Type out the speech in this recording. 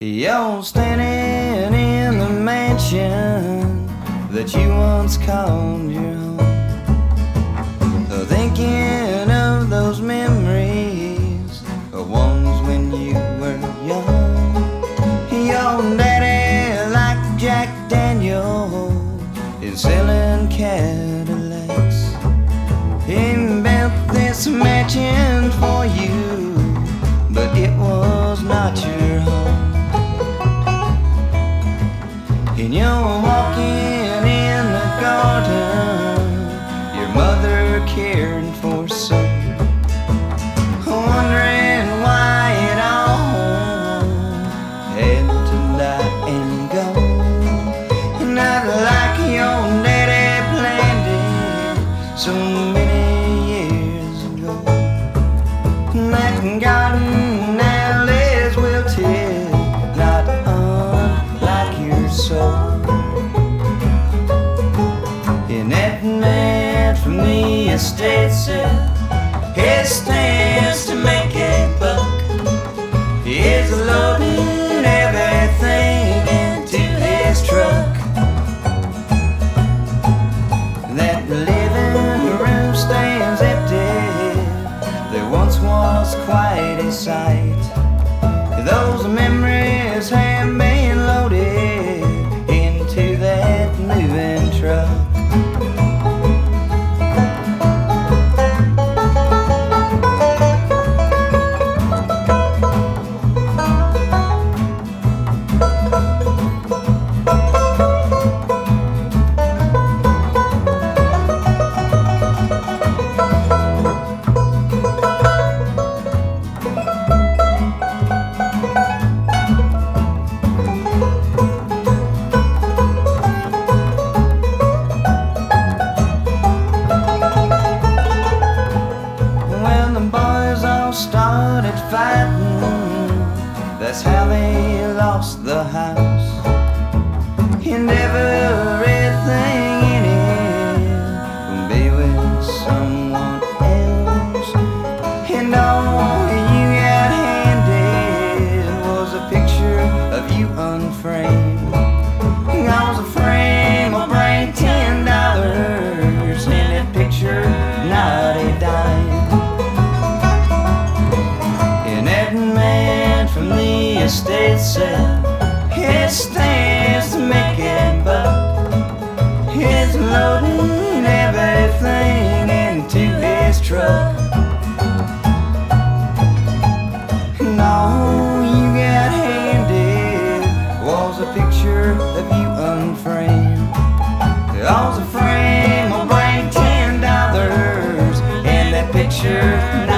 You're standing in the mansion that you once called your home. Thinking of those memories, the ones when you were young. Your daddy, like Jack Daniel, is selling Cadillacs. He built this mansion you're walking in the garden, your mother caring for so. Wondering why it all had to die and go. Not like your daddy planned it so many years ago. That garden the estate his stands to make a buck is loading everything into his truck. That living room stands empty. There once was quite a sight. Those memories have been loaded into that moving truck. That's how they lost the house. And everything in it would be with someone else. And all you got handed was a picture of you unframed. I was a frame will bring ten dollars and that picture not a dime. he stayed sad. He stays making buck. He's loading everything into his truck. You got handed was a picture of you unframed. Was bring ten dollars, and picture.